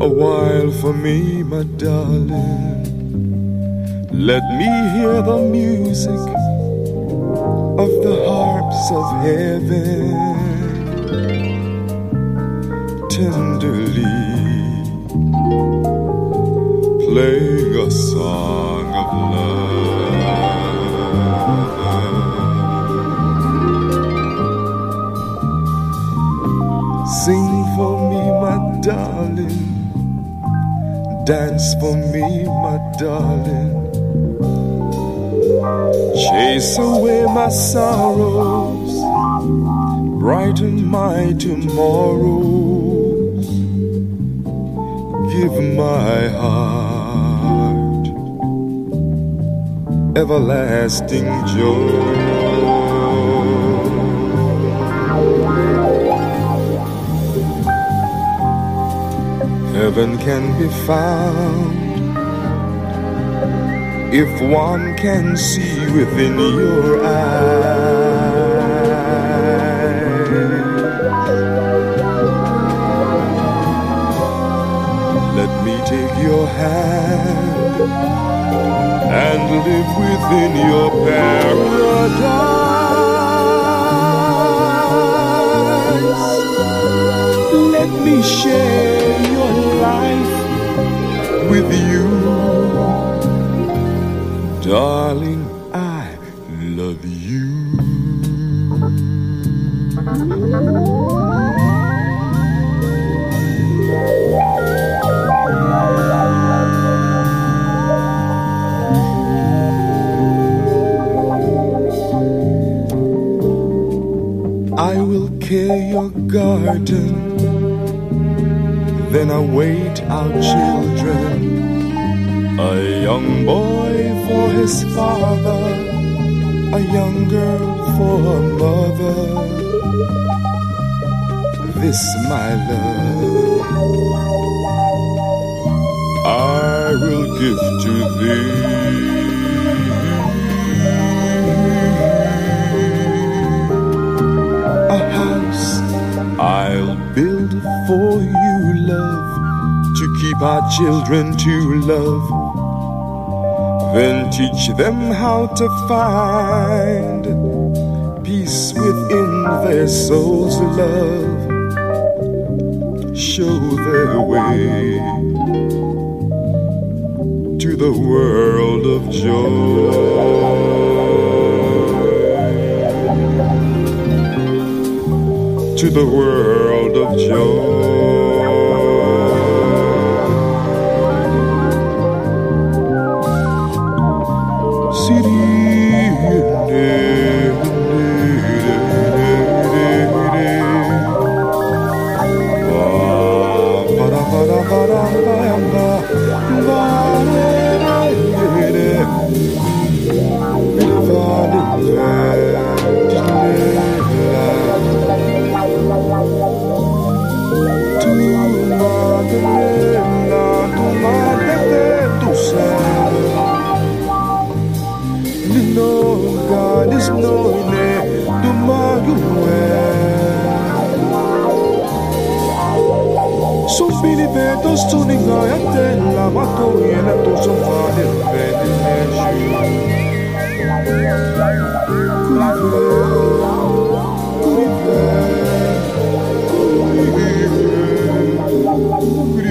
a while for me, my darling. Let me hear the music of the harps of heaven tenderly playing a song of love. Sing for me, my darling. Dance for me, my darling. Chase away my sorrows. Brighten my tomorrows. Give my heart everlasting joy. Heaven can be found if one can see within your eyes. Let me take your hand and live within your paradise. Let me share love you. I will care your garden then I wait our children. A young boy for his father, a young girl for her mother. This, my love, I will give to thee. A house I'll build for you, love, to keep our children to love. Then teach them how to find peace within their souls, love. Show their way to the world of joy. to the world of joy. dostuning'a etella matu yine tosun fahir benimle şu Kurife, kurife, kurife, kurife